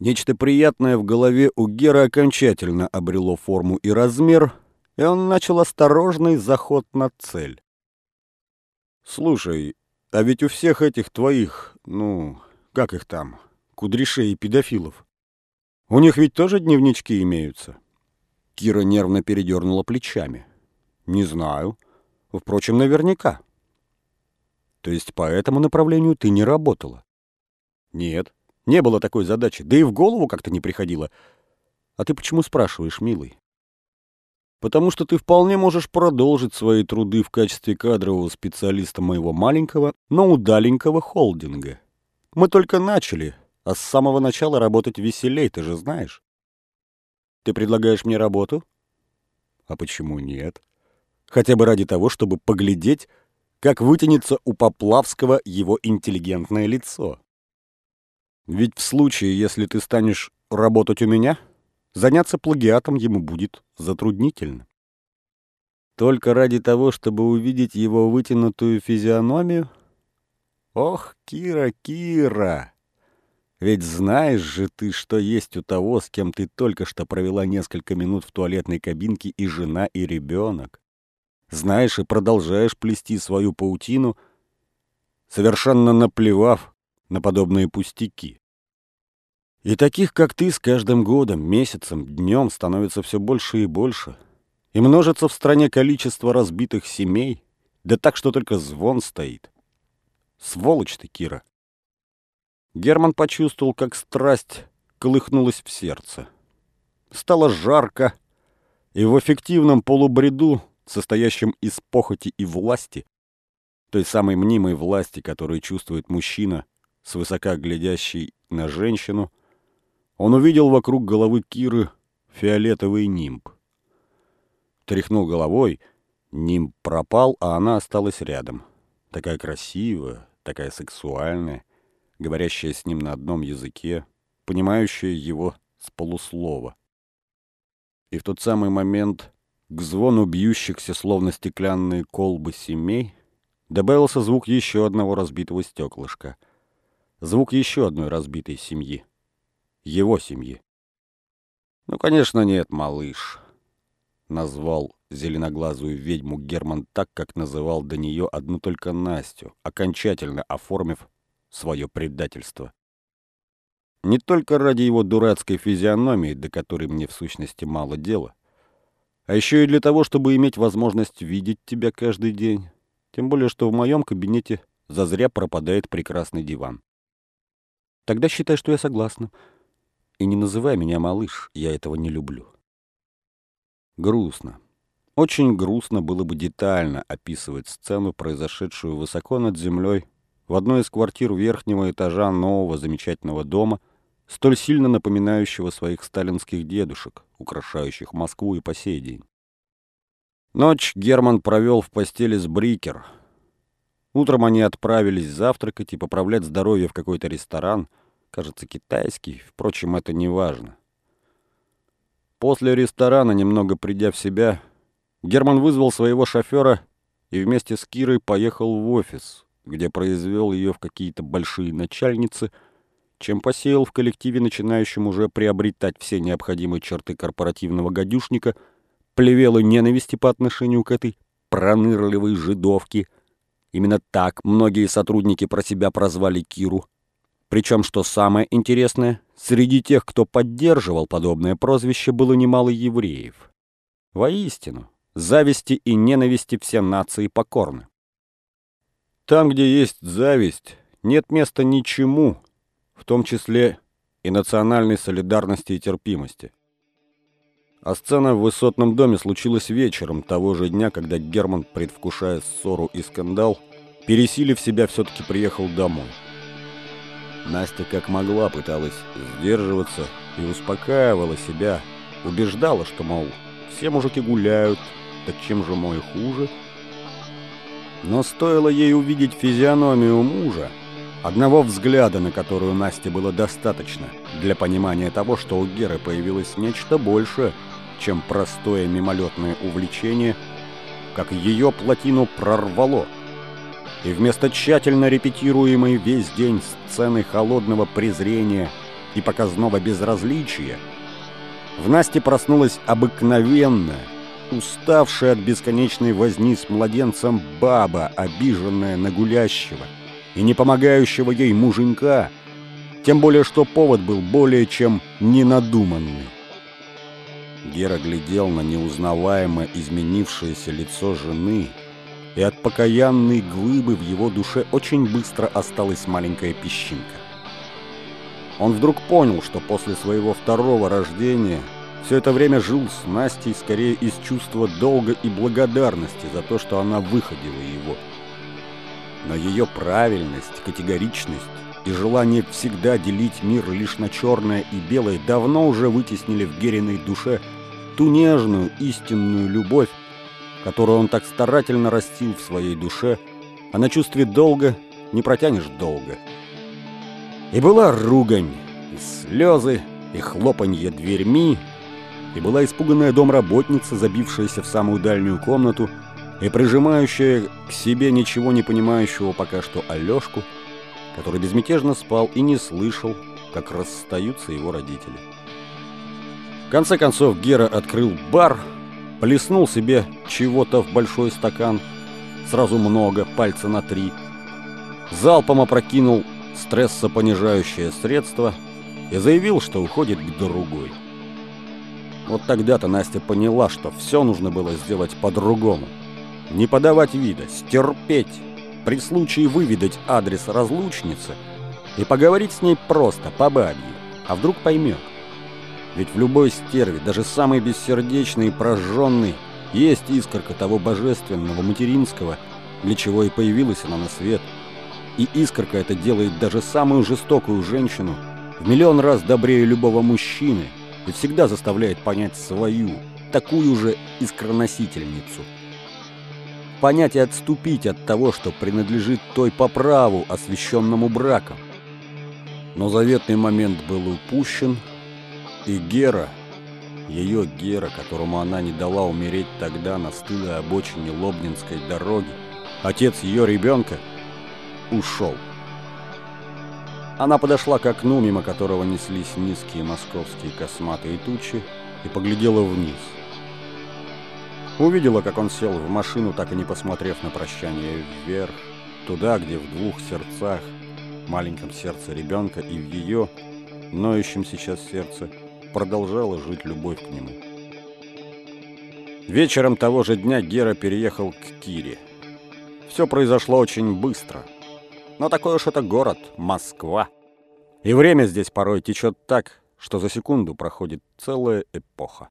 Нечто приятное в голове у Гера окончательно обрело форму и размер, и он начал осторожный заход на цель. «Слушай, а ведь у всех этих твоих, ну, как их там, кудряшей и педофилов, у них ведь тоже дневнички имеются?» Кира нервно передернула плечами. «Не знаю. Впрочем, наверняка». «То есть по этому направлению ты не работала?» «Нет, не было такой задачи, да и в голову как-то не приходило. А ты почему спрашиваешь, милый?» «Потому что ты вполне можешь продолжить свои труды в качестве кадрового специалиста моего маленького, но удаленького холдинга. Мы только начали, а с самого начала работать веселей, ты же знаешь». Ты предлагаешь мне работу? А почему нет? Хотя бы ради того, чтобы поглядеть, как вытянется у Поплавского его интеллигентное лицо. Ведь в случае, если ты станешь работать у меня, заняться плагиатом ему будет затруднительно. Только ради того, чтобы увидеть его вытянутую физиономию? Ох, Кира, Кира! Ведь знаешь же ты, что есть у того, с кем ты только что провела несколько минут в туалетной кабинке и жена, и ребенок. Знаешь и продолжаешь плести свою паутину, совершенно наплевав на подобные пустяки. И таких, как ты, с каждым годом, месяцем, днем становится все больше и больше. И множится в стране количество разбитых семей, да так, что только звон стоит. Сволочь ты, Кира. Герман почувствовал, как страсть колыхнулась в сердце. Стало жарко, и в эффективном полубреду, состоящем из похоти и власти, той самой мнимой власти, которую чувствует мужчина, свысока глядящий на женщину, он увидел вокруг головы Киры фиолетовый нимб. Тряхнул головой, нимб пропал, а она осталась рядом. Такая красивая, такая сексуальная говорящая с ним на одном языке, понимающая его с полуслова. И в тот самый момент к звону бьющихся, словно стеклянные колбы семей, добавился звук еще одного разбитого стеклышка. Звук еще одной разбитой семьи. Его семьи. «Ну, конечно, нет, малыш», — назвал зеленоглазую ведьму Герман так, как называл до нее одну только Настю, окончательно оформив свое предательство. Не только ради его дурацкой физиономии, до которой мне в сущности мало дела, а еще и для того, чтобы иметь возможность видеть тебя каждый день. Тем более, что в моем кабинете зазря пропадает прекрасный диван. Тогда считай, что я согласна. И не называй меня малыш, я этого не люблю. Грустно. Очень грустно было бы детально описывать сцену, произошедшую высоко над землей в одной из квартир верхнего этажа нового замечательного дома, столь сильно напоминающего своих сталинских дедушек, украшающих Москву и по сей день. Ночь Герман провел в постели с Брикер. Утром они отправились завтракать и поправлять здоровье в какой-то ресторан, кажется, китайский, впрочем, это не важно. После ресторана, немного придя в себя, Герман вызвал своего шофера и вместе с Кирой поехал в офис, где произвел ее в какие-то большие начальницы, чем посеял в коллективе, начинающем уже приобретать все необходимые черты корпоративного гадюшника, плевело ненависти по отношению к этой пронырливой жидовке. Именно так многие сотрудники про себя прозвали Киру. Причем, что самое интересное, среди тех, кто поддерживал подобное прозвище, было немало евреев. Воистину, зависти и ненависти все нации покорны. Там, где есть зависть, нет места ничему, в том числе и национальной солидарности и терпимости. А сцена в высотном доме случилась вечером того же дня, когда Герман, предвкушая ссору и скандал, пересилив себя, все-таки приехал домой. Настя как могла пыталась сдерживаться и успокаивала себя, убеждала, что, мол, все мужики гуляют, так чем же мой хуже – но стоило ей увидеть физиономию мужа, одного взгляда на которую Насте было достаточно для понимания того, что у Геры появилось нечто большее, чем простое мимолетное увлечение, как ее плотину прорвало. И вместо тщательно репетируемой весь день сцены холодного презрения и показного безразличия, в Насте проснулась обыкновенная, уставшая от бесконечной возни с младенцем баба, обиженная на гулящего и не помогающего ей муженька, тем более что повод был более чем ненадуманный. Гера глядел на неузнаваемо изменившееся лицо жены, и от покаянной глыбы в его душе очень быстро осталась маленькая песчинка. Он вдруг понял, что после своего второго рождения все это время жил с Настей скорее из чувства долга и благодарности за то, что она выходила его. Но ее правильность, категоричность и желание всегда делить мир лишь на черное и белое давно уже вытеснили в Гериной душе ту нежную, истинную любовь, которую он так старательно растил в своей душе, а на чувстве долга не протянешь долго. И была ругань, и слезы, и хлопанье дверьми, и была испуганная домработница, забившаяся в самую дальнюю комнату и прижимающая к себе ничего не понимающего пока что Алешку, который безмятежно спал и не слышал, как расстаются его родители. В конце концов Гера открыл бар, плеснул себе чего-то в большой стакан, сразу много, пальца на три, залпом опрокинул стрессопонижающее средство и заявил, что уходит к другой. Вот тогда-то Настя поняла, что все нужно было сделать по-другому. Не подавать вида, стерпеть, при случае выведать адрес разлучницы и поговорить с ней просто, по бабье, а вдруг поймет. Ведь в любой стерве, даже самой бессердечной и прожженной, есть искорка того божественного, материнского, для чего и появилась она на свет. И искорка это делает даже самую жестокую женщину в миллион раз добрее любого мужчины – и всегда заставляет понять свою, такую же искроносительницу. Понять и отступить от того, что принадлежит той по праву, освященному браком. Но заветный момент был упущен, и Гера, ее Гера, которому она не дала умереть тогда на стылой обочине Лобнинской дороги, отец ее ребенка, ушел. Она подошла к окну, мимо которого неслись низкие московские косматые тучи, и поглядела вниз. Увидела, как он сел в машину, так и не посмотрев на прощание вверх, туда, где в двух сердцах, маленьком сердце ребенка и в ее, ноющем сейчас сердце, продолжала жить любовь к нему. Вечером того же дня Гера переехал к Кире. Все произошло очень быстро – но такой уж это город, Москва. И время здесь порой течет так, что за секунду проходит целая эпоха.